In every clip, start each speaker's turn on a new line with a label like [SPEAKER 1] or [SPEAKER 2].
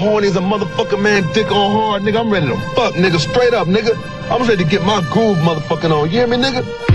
[SPEAKER 1] horny as a motherfucker, man, dick on hard, nigga. I'm ready to fuck, nigga, straight up, nigga. I'm ready to get my groove motherfucking on. You hear me, nigga?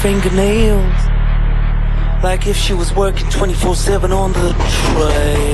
[SPEAKER 2] Fingernails. Like if she was working 24 7 on the trail.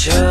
[SPEAKER 3] sure